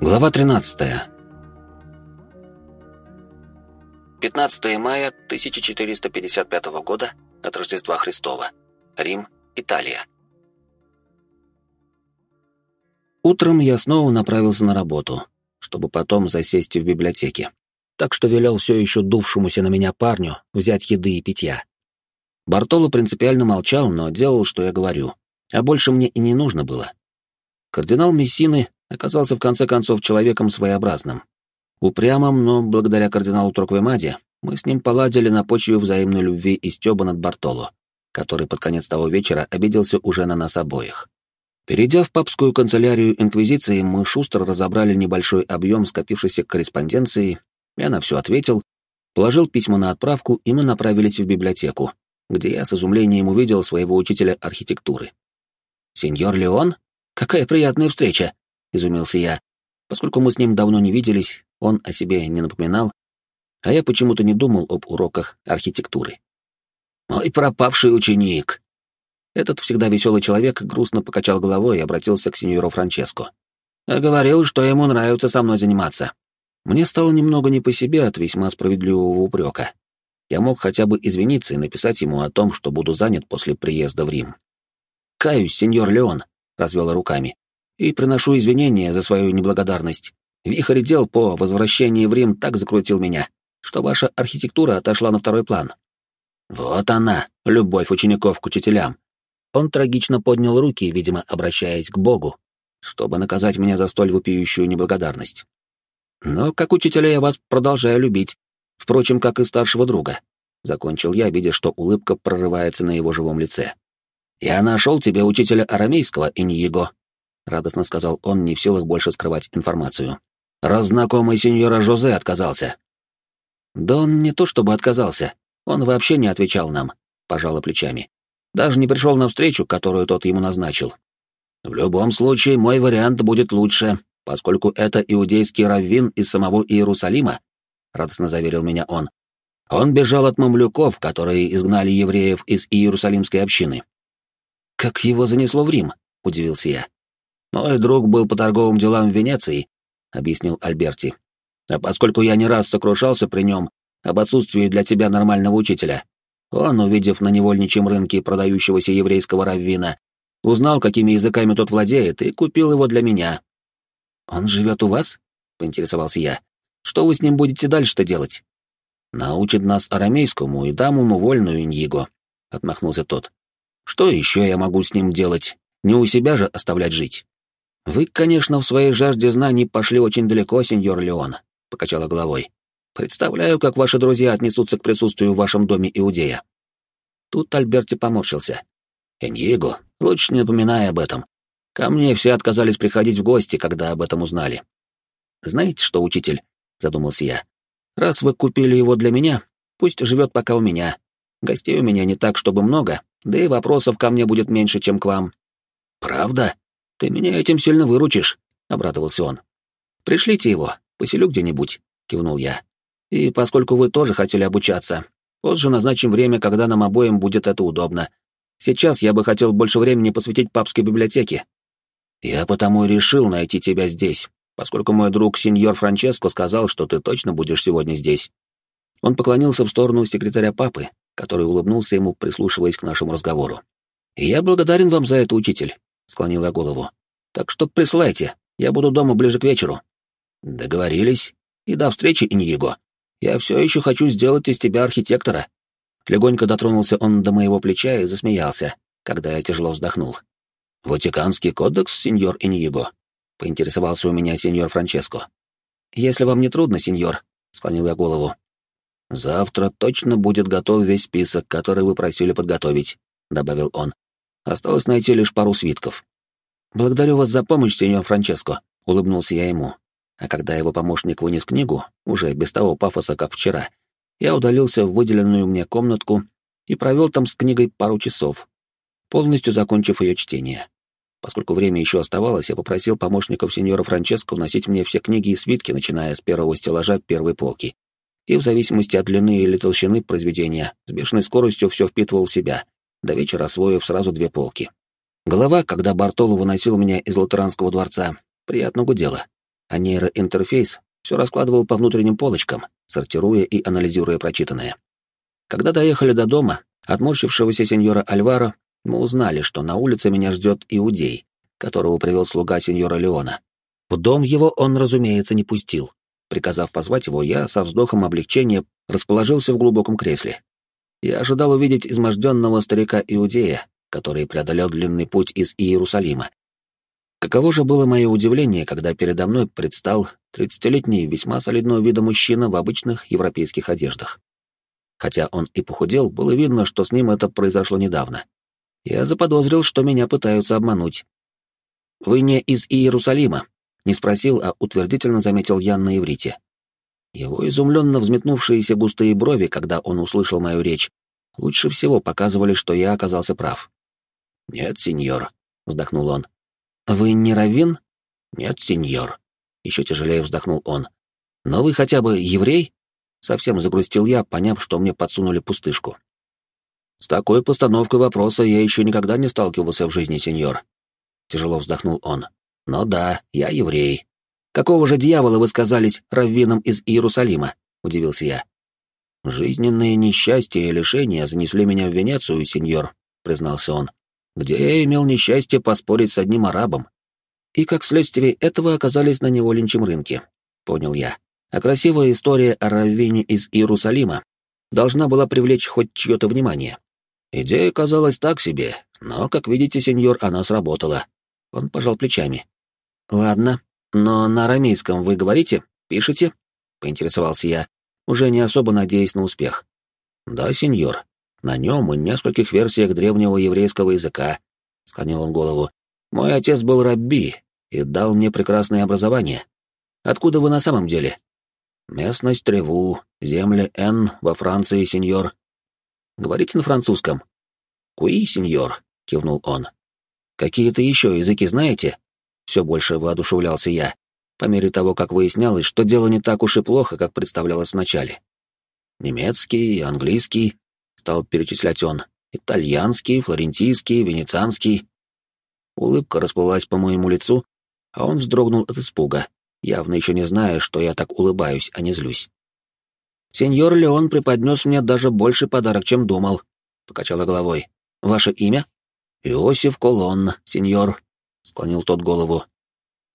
Глава 13. 15 мая 1455 года от Рождества Христова. Рим, Италия. Утром я снова направился на работу, чтобы потом засесть в библиотеке. Так что велел все еще дувшемуся на меня парню взять еды и питья. Бартоло принципиально молчал, но делал, что я говорю. А больше мне и не нужно было. Кардинал Мессины оказался в конце концов человеком своеобразным. Упрямым, но благодаря кардиналу Троквемаде мы с ним поладили на почве взаимной любви и стёба над Бартоло, который под конец того вечера обиделся уже на нас обоих. Перейдя в папскую канцелярию Инквизиции, мы шустро разобрали небольшой объем скопившейся корреспонденции, я на все ответил, положил письма на отправку, и мы направились в библиотеку, где я с изумлением увидел своего учителя архитектуры. «Сеньор Леон? Какая приятная встреча!» — изумился я. Поскольку мы с ним давно не виделись, он о себе не напоминал, а я почему-то не думал об уроках архитектуры. «Мой пропавший ученик!» Этот всегда веселый человек грустно покачал головой и обратился к сеньору Франческо. «Говорил, что ему нравится со мной заниматься». Мне стало немного не по себе от весьма справедливого упрека. Я мог хотя бы извиниться и написать ему о том, что буду занят после приезда в Рим. «Каюсь, сеньор Леон», — развела руками и приношу извинения за свою неблагодарность. Вихрь дел по возвращении в Рим так закрутил меня, что ваша архитектура отошла на второй план. Вот она, любовь учеников к учителям. Он трагично поднял руки, видимо, обращаясь к Богу, чтобы наказать меня за столь вопиющую неблагодарность. Но как учителя я вас продолжаю любить, впрочем, как и старшего друга. Закончил я, видя, что улыбка прорывается на его живом лице. Я нашел тебе учителя арамейского, Иньего, — радостно сказал он, не в силах больше скрывать информацию. «Раз знакомый сеньора Жозе отказался». «Да он не то чтобы отказался, он вообще не отвечал нам», — пожала плечами. «Даже не пришел на встречу, которую тот ему назначил». «В любом случае, мой вариант будет лучше, поскольку это иудейский раввин из самого Иерусалима», — радостно заверил меня он. «Он бежал от мамлюков, которые изгнали евреев из Иерусалимской общины». «Как его занесло в Рим?» — удивился я. «Мой друг был по торговым делам в Венеции», — объяснил Альберти. «А поскольку я не раз сокрушался при нем об отсутствии для тебя нормального учителя, он, увидев на невольничьем рынке продающегося еврейского раввина, узнал, какими языками тот владеет, и купил его для меня». «Он живет у вас?» — поинтересовался я. «Что вы с ним будете дальше-то делать?» «Научит нас арамейскому и дам ему вольную иньего», — отмахнулся тот. «Что еще я могу с ним делать? Не у себя же оставлять жить». «Вы, конечно, в своей жажде знаний пошли очень далеко, сеньор Леон», — покачала головой. «Представляю, как ваши друзья отнесутся к присутствию в вашем доме Иудея». Тут Альберти поморщился. «Эньего, лучше не напоминай об этом. Ко мне все отказались приходить в гости, когда об этом узнали». «Знаете что, учитель?» — задумался я. «Раз вы купили его для меня, пусть живет пока у меня. Гостей у меня не так, чтобы много, да и вопросов ко мне будет меньше, чем к вам». «Правда?» «Ты меня этим сильно выручишь», — обрадовался он. «Пришлите его, поселю где-нибудь», — кивнул я. «И поскольку вы тоже хотели обучаться, позже назначим время, когда нам обоим будет это удобно. Сейчас я бы хотел больше времени посвятить папской библиотеке». «Я потому и решил найти тебя здесь, поскольку мой друг сеньор Франческо сказал, что ты точно будешь сегодня здесь». Он поклонился в сторону секретаря папы, который улыбнулся ему, прислушиваясь к нашему разговору. «Я благодарен вам за это, учитель склонил я голову. «Так что присылайте, я буду дома ближе к вечеру». «Договорились. И до встречи, Иньего. Я все еще хочу сделать из тебя архитектора». Легонько дотронулся он до моего плеча и засмеялся, когда я тяжело вздохнул. «Ватиканский кодекс, сеньор Иньего?» — поинтересовался у меня сеньор Франческо. «Если вам не трудно, сеньор», — склонил я голову. «Завтра точно будет готов весь список, который вы просили подготовить», — добавил он. Осталось найти лишь пару свитков. «Благодарю вас за помощь, сеньор Франческо», — улыбнулся я ему. А когда его помощник вынес книгу, уже без того пафоса, как вчера, я удалился в выделенную мне комнатку и провел там с книгой пару часов, полностью закончив ее чтение. Поскольку время еще оставалось, я попросил помощников сеньора Франческо вносить мне все книги и свитки, начиная с первого стеллажа первой полки. И в зависимости от длины или толщины произведения, с бешеной скоростью все впитывал в себя, до вечера освоив сразу две полки. Голова, когда Бартоло выносил меня из Лутеранского дворца, приятно гудела. а нейроинтерфейс все раскладывал по внутренним полочкам, сортируя и анализируя прочитанное. Когда доехали до дома, отморщившегося сеньора Альвара, мы узнали, что на улице меня ждет иудей, которого привел слуга сеньора Леона. В дом его он, разумеется, не пустил. Приказав позвать его, я со вздохом облегчения расположился в глубоком кресле. Я ожидал увидеть изможденного старика-иудея, который преодолел длинный путь из Иерусалима. Каково же было мое удивление, когда передо мной предстал тридцатилетний весьма солидного вида мужчина в обычных европейских одеждах. Хотя он и похудел, было видно, что с ним это произошло недавно. Я заподозрил, что меня пытаются обмануть. «Вы не из Иерусалима?» Не спросил, а утвердительно заметил Ян на иврите. Его изумленно взметнувшиеся густые брови, когда он услышал мою речь, лучше всего показывали, что я оказался прав. «Нет, сеньор», — вздохнул он. «Вы не раввин?» «Нет, сеньор», — еще тяжелее вздохнул он. «Но вы хотя бы еврей?» Совсем загрустил я, поняв, что мне подсунули пустышку. «С такой постановкой вопроса я еще никогда не сталкивался в жизни, сеньор», — тяжело вздохнул он. «Но да, я еврей. Какого же дьявола вы сказались раввинам из Иерусалима?» — удивился я. «Жизненные несчастья и лишения занесли меня в Венецию, сеньор», — признался он, «где я имел несчастье поспорить с одним арабом. И как следствие этого оказались на неволенчем рынке», — понял я. А красивая история о раввине из Иерусалима должна была привлечь хоть чье-то внимание. Идея казалась так себе, но, как видите, сеньор, она сработала. Он пожал плечами. «Ладно, но на арамейском вы говорите? Пишете?» — поинтересовался я, уже не особо надеясь на успех. «Да, сеньор. На нем и нескольких версиях древнего еврейского языка», — склонил он голову. «Мой отец был рабби и дал мне прекрасное образование. Откуда вы на самом деле?» «Местность Треву, земли Н во Франции, сеньор». «Говорите на французском?» «Куи, сеньор», — кивнул он. «Какие-то еще языки знаете?» Все больше воодушевлялся я, по мере того, как выяснялось, что дело не так уж и плохо, как представлялось вначале. Немецкий, английский, стал перечислять он, итальянский, флорентийский, венецианский. Улыбка расплылась по моему лицу, а он вздрогнул от испуга, явно еще не зная, что я так улыбаюсь, а не злюсь. «Сеньор Леон преподнес мне даже больше подарок, чем думал», — покачала головой. «Ваше имя?» «Иосиф Колонн, сеньор», склонил тот голову.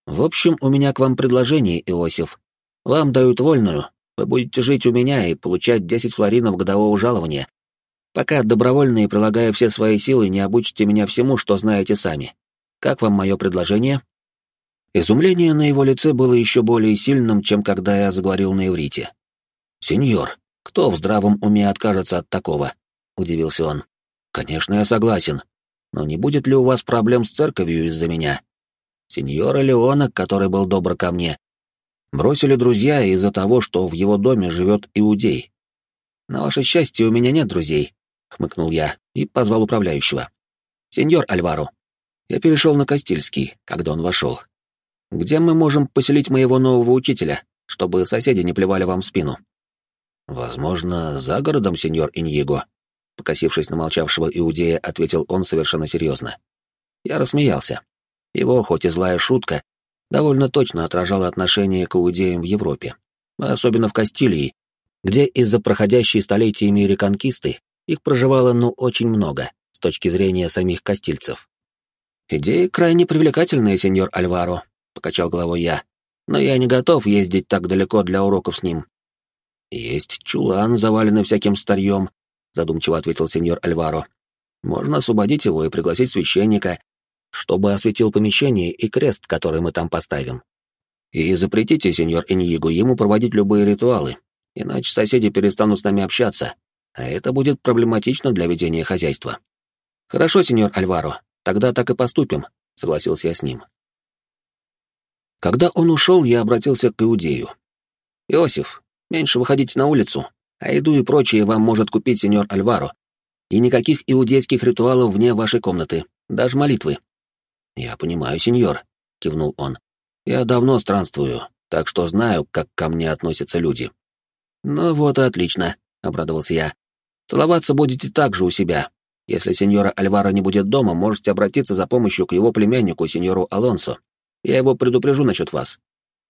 В общем, у меня к вам предложение, Иосиф. Вам дают вольную, вы будете жить у меня и получать десять флоринов годового жалования, пока добровольно и прилагая все свои силы не обучите меня всему, что знаете сами. Как вам мое предложение?» Изумление на его лице было еще более сильным, чем когда я заговорил на иврите. «Сеньор, кто в здравом уме откажется от такого?» — удивился он. «Конечно, я согласен. Но не будет ли у вас проблем с церковью из-за меня? Сеньора Леона, который был добр ко мне, бросили друзья из-за того, что в его доме живет иудей. На ваше счастье, у меня нет друзей, хмыкнул я и позвал управляющего. Сеньор Альваро. Я перешел на Кастильский, когда он вошел. Где мы можем поселить моего нового учителя, чтобы соседи не плевали вам в спину? Возможно, за городом, сеньор Иньего, Покосившись на молчавшего иудея, ответил он совершенно серьезно. Я рассмеялся. Его, хоть и злая шутка, довольно точно отражала отношение к иудеям в Европе, особенно в Кастилии, где из-за проходящей столетиями реконкисты их проживало ну очень много с точки зрения самих кастильцев. «Идея крайне привлекательная, сеньор Альваро», — покачал головой я, «но я не готов ездить так далеко для уроков с ним». «Есть чулан, заваленный всяким старьем, задумчиво ответил сеньор Альваро. Можно освободить его и пригласить священника, чтобы осветил помещение и крест, который мы там поставим. И запретите, сеньор Иньего, ему проводить любые ритуалы, иначе соседи перестанут с нами общаться, а это будет проблематично для ведения хозяйства. Хорошо, сеньор Альваро, тогда так и поступим, согласился я с ним. Когда он ушел, я обратился к Иудею. «Иосиф, меньше выходите на улицу, а еду и прочее вам может купить сеньор Альваро. И никаких иудейских ритуалов вне вашей комнаты, даже молитвы. Я понимаю, сеньор, кивнул он. Я давно странствую, так что знаю, как ко мне относятся люди. Ну вот и отлично, обрадовался я. Целоваться будете также у себя. Если сеньора Альваро не будет дома, можете обратиться за помощью к его племяннику, сеньору Алонсо. Я его предупрежу насчет вас.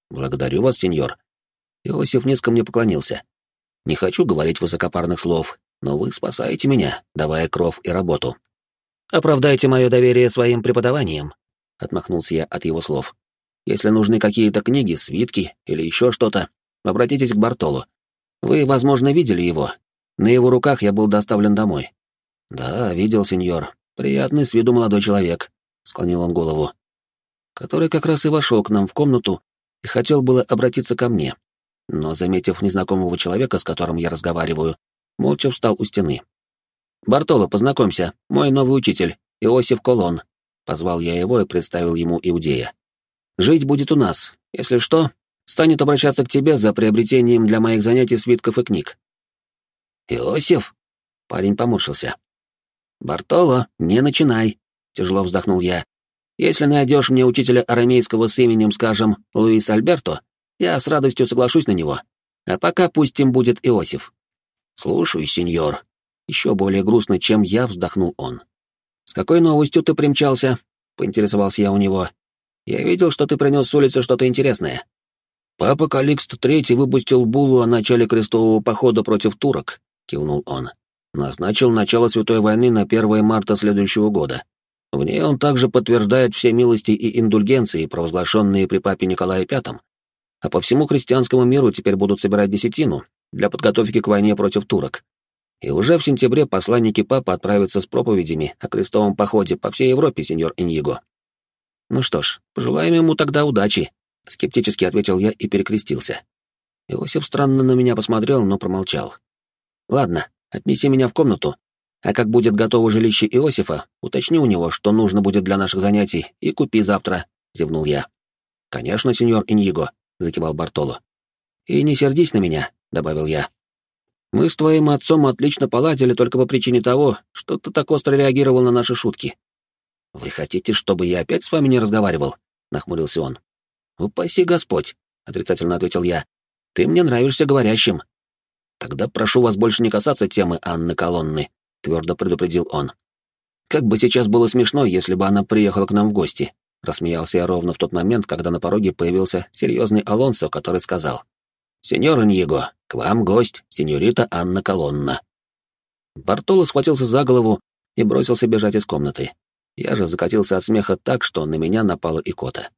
Благодарю вас, сеньор. Иосиф низко мне поклонился. Не хочу говорить высокопарных слов, но вы спасаете меня, давая кров и работу. Оправдайте мое доверие своим преподаванием, отмахнулся я от его слов. Если нужны какие-то книги, свитки или еще что-то, обратитесь к Бартолу. Вы, возможно, видели его. На его руках я был доставлен домой. Да, видел, сеньор. Приятный с виду молодой человек, склонил он голову. Который как раз и вошел к нам в комнату и хотел было обратиться ко мне. Но, заметив незнакомого человека, с которым я разговариваю, молча встал у стены. «Бартоло, познакомься, мой новый учитель, Иосиф Колон», — позвал я его и представил ему Иудея. «Жить будет у нас. Если что, станет обращаться к тебе за приобретением для моих занятий свитков и книг». «Иосиф?» — парень поморщился. «Бартоло, не начинай», — тяжело вздохнул я. «Если найдешь мне учителя арамейского с именем, скажем, Луис Альберто, я с радостью соглашусь на него. А пока пусть им будет Иосиф». «Слушай, сеньор», еще более грустно, чем я, вздохнул он. «С какой новостью ты примчался?» — поинтересовался я у него. «Я видел, что ты принес с улицы что-то интересное». «Папа Каликст Третий выпустил буллу о начале крестового похода против турок», — кивнул он. «Назначил начало Святой войны на 1 марта следующего года. В ней он также подтверждает все милости и индульгенции, провозглашенные при папе Николае V. А по всему христианскому миру теперь будут собирать десятину для подготовки к войне против турок. И уже в сентябре посланники папы отправятся с проповедями о крестовом походе по всей Европе, сеньор Иньего. Ну что ж, пожелаем ему тогда удачи, скептически ответил я и перекрестился. Иосиф странно на меня посмотрел, но промолчал. Ладно, отнеси меня в комнату, а как будет готово жилище Иосифа, уточни у него, что нужно будет для наших занятий, и купи завтра, зевнул я. Конечно, сеньор Иньего, закивал Бартоло. И не сердись на меня, добавил я. Мы с твоим отцом отлично поладили только по причине того, что ты так остро реагировал на наши шутки. Вы хотите, чтобы я опять с вами не разговаривал? нахмурился он. Упаси Господь, отрицательно ответил я. Ты мне нравишься говорящим. Тогда прошу вас больше не касаться темы Анны Колонны, твердо предупредил он. Как бы сейчас было смешно, если бы она приехала к нам в гости. Рассмеялся я ровно в тот момент, когда на пороге появился серьезный Алонсо, который сказал. «Сеньор Иньего, к вам гость, сеньорита Анна Колонна». Бартоло схватился за голову и бросился бежать из комнаты. Я же закатился от смеха так, что на меня напала икота.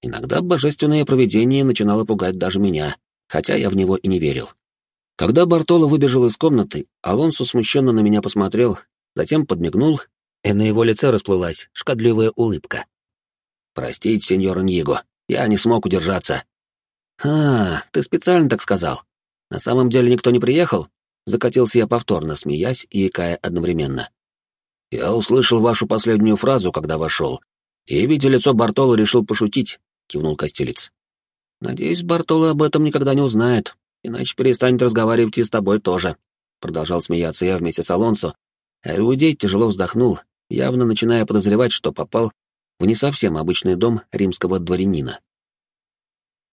Иногда божественное провидение начинало пугать даже меня, хотя я в него и не верил. Когда Бартоло выбежал из комнаты, Алонсо смущенно на меня посмотрел, затем подмигнул, и на его лице расплылась шкодливая улыбка. «Простите, сеньор Ньего, я не смог удержаться. «А, ты специально так сказал. На самом деле никто не приехал?» Закатился я повторно, смеясь и икая одновременно. «Я услышал вашу последнюю фразу, когда вошел, и, видя лицо Бартола, решил пошутить», — кивнул Костелец. «Надеюсь, Бартола об этом никогда не узнает, иначе перестанет разговаривать и с тобой тоже», — продолжал смеяться я вместе с Алонсо, а Иудей тяжело вздохнул, явно начиная подозревать, что попал в не совсем обычный дом римского дворянина.